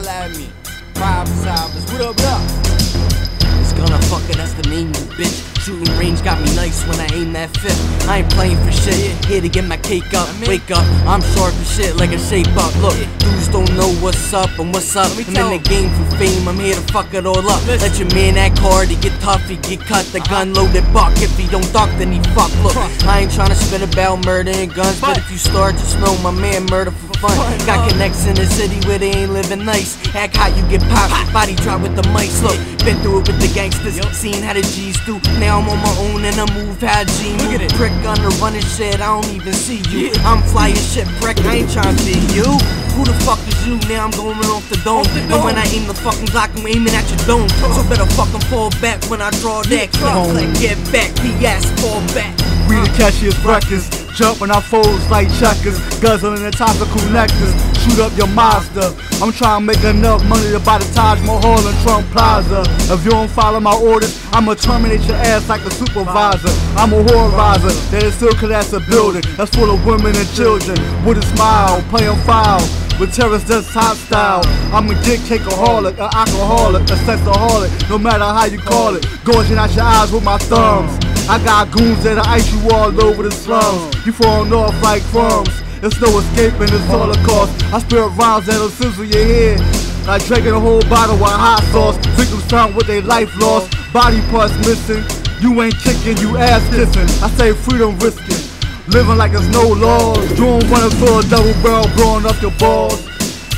holla at me. Problem solvers, what up, what up? It's gonna fucking, that's the name, you bitch. Shooting range got me nice when I aim that fifth. I ain't playing for shit, here to get my cake up. Wake up, I'm sharp as shit like a shape up. Look, dudes don't know what's up and what's up. I'm in the game for fame, I'm here to fuck it all up. Let your man act hard, he get tough, he get cut. The gun loaded buck, if he don't duck, then he fuck. Look, I ain't tryna spit about murder and guns, but if you start, just know my man murder for fun. Got connects in the city where they ain't living nice. Act hot, you get popped. Body drop with the mics. Look, been through it with the gangsters. Seen how the G's do. Now I'm on my own and I move how G move. Look at it. Prick on the running shit, I don't even see you. I'm flying shit, prick. I ain't trying to be you. Who the fuck is you? Now I'm going off the dome. And when I aim the fucking Glock, I'm aiming at your dome. So better fucking fall back when I draw that. Click, click, get back. PS, fall back. We the catchiest breakfast. Jumping our foes like checkers, guzzling the topical nectars. Shoot up your Mazda. I'm trying to make enough money to buy the Taj Mahal and Trump Plaza. If you don't follow my orders, I'ma terminate your ass like a supervisor. I'm a horrorizer that is still collapse a building that's full of women and children with a smile, playing foul. With terrorists that's style. I'm a dick cakeaholic, an alcoholic, a sexaholic, no matter how you call it. Gorging out your eyes with my thumbs. I got goons that'll ice you all over the slums. You falling off like crumbs. There's no escaping this holocaust. I spit rhymes that'll sizzle your head. Like drinking a whole bottle of hot sauce. Victims found with their life lost. Body parts missing. You ain't kicking, you ass kissing. I say freedom risking. Living like there's no laws. Doing running for a double barrel, blowing up your balls.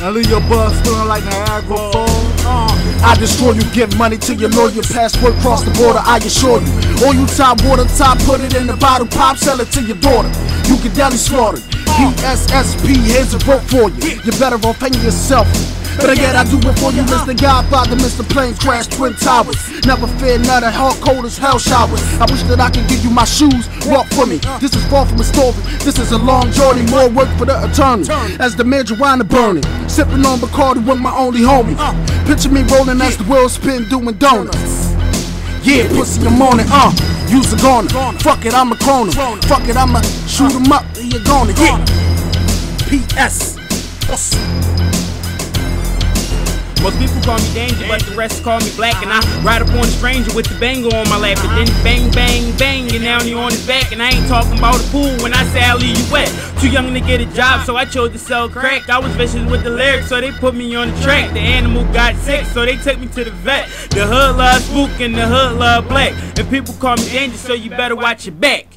And leave your buzz feeling like Niagara Falls. Uh, I destroy you, get money to your lawyer, passport cross the border, I assure you. All you top water top, put it in the bottle, pop, sell it to your daughter. You get deli slaughtered. PSSP, here's a rope for you. You're better off paying yourself. Better yet, I do it for you, Mr. Godfather, Mr. Planes Crash Twin Towers. Never fear none of hell cold as hell showers. I wish that I could give you my shoes, walk for me. This is far from a story, this is a long journey, more work for the attorney. As the marijuana burning, sipping on Bacardi with my only homie. Picture me rolling as the world spin doing donuts. Yeah, pussy, I'm on it, uh. Use a goner. Fuck it, I'm a cloner. Fuck it, I'ma shoot 'em up, you're gonna get. yeah. PS. Most people call me danger, but the rest call me black. And I ride up on a stranger with the banger on my lap. And then bang, bang, bang, and now you on his back. And I ain't talking about a pool when I say I leave you wet. Too young to get a job, so I chose to sell crack. I was vicious with the lyrics, so they put me on the track. The animal got sick, so they took me to the vet. The hood love spook and the hood love black. And people call me danger, so you better watch your back.